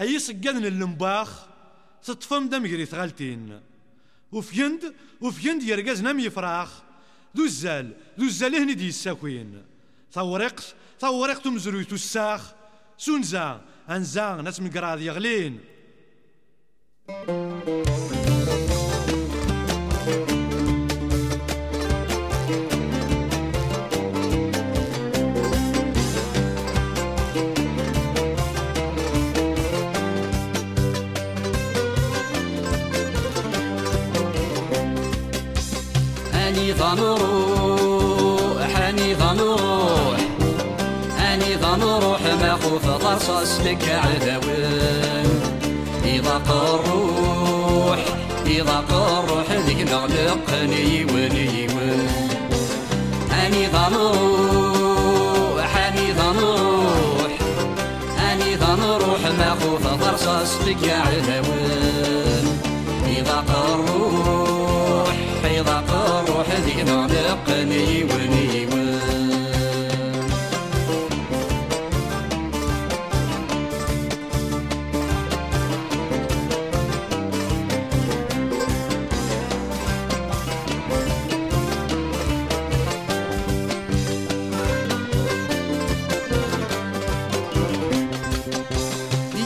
أي سجادن اللمباخ تطفم دم جري ثغالتين وفيند وفيند يرقز نم يفراخ. ذو الزال ذو الزال هني دي الساكوين. ثورقت ثورقت مزروي الساخ سونزا انزا ناس من قراض يغلين. أني ظنروح أني ظنروح أني ظنروح ما خوف غرصص لك عذاون إذا قروح إذا قروح ذيك نغلقني وني ون أني ظنروح أني ظنروح أني ظنروح ما خوف غرصص لك عذاون إذا قروح إذا قروح ذيك نغلقني وني ون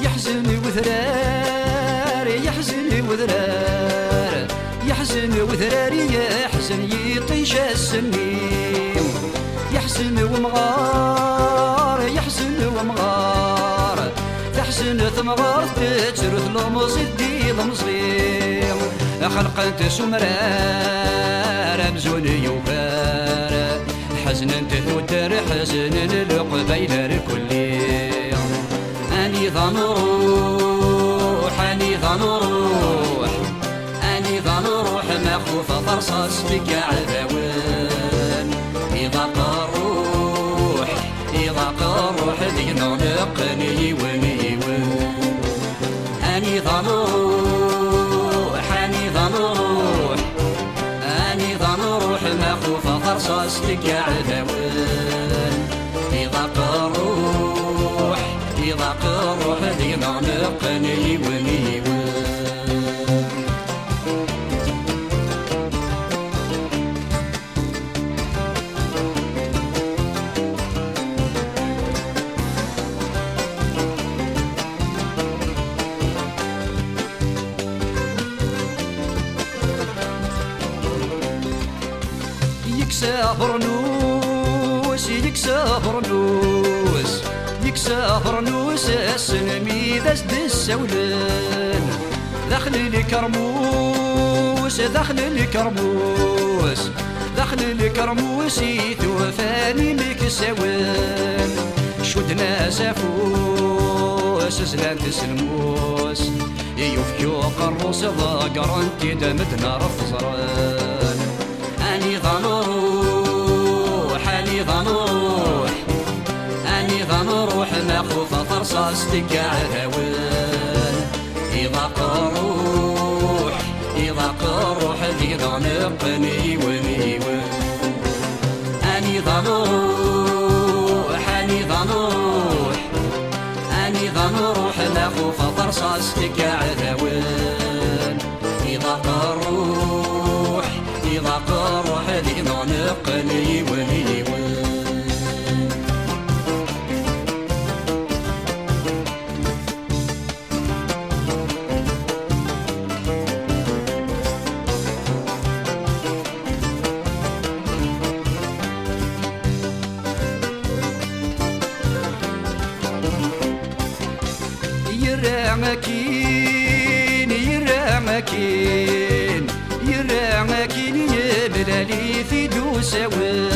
يحزن وذرار يحزن وذرار يحزن وذرار يحزن يطيش السنين يحزن ومغار يحزن ومغار. تحزن ثمغار تجرث لمز الدي لمزيم خلقت سمرار مزون يوفار. حزن انت ثودر حزن القبيل الكلي أني ظنروح فرصص بك عذاون إذا قروح إذا قروح ذي نغلقني وني ون أني ظنروح أني ظنروح أني ما خوف عذاون برنوس يكسى برنوس يكسى برنوس السنمي ذا السولن دخل الكرموس دخل الكرموس دخل الكرموس يتوفاني مكساون شدنا سافوس زلان تسلموس يفكو قروس ضاقرن تدمدنا رفزران. أني ظنروح أني ظنروح أني ظنروح ما خوف فرصاص تقعدون إذا قروح إذا قروح ذي ظنقني وني ون أني ظنروح أني ظنروح أني ظنروح ما خوف فرصاص تقعدون قروح ذي ظنقني وني ون يرعمكين. يرعمكين يبلالي في دوساون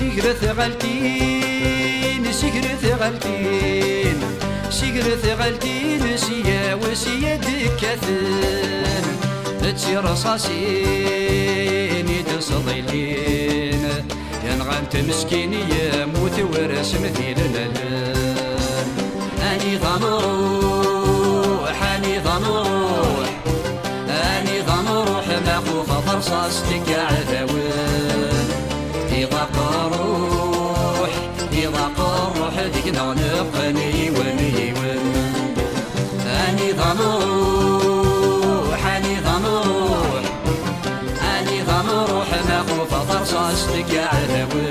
تقرث غلتين سكرث غلتين سكرث غلتين سيا وسيا دكاثن تسي رصاصين يدصضيلين ينغنت مسكين يموت ورس مثيل الالان أني ظنروح قصدك عذاوين إذا ذيك وني أني ضمروح أني ضمروح أني ضمروح ما خوف عذاوين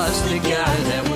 was the guy that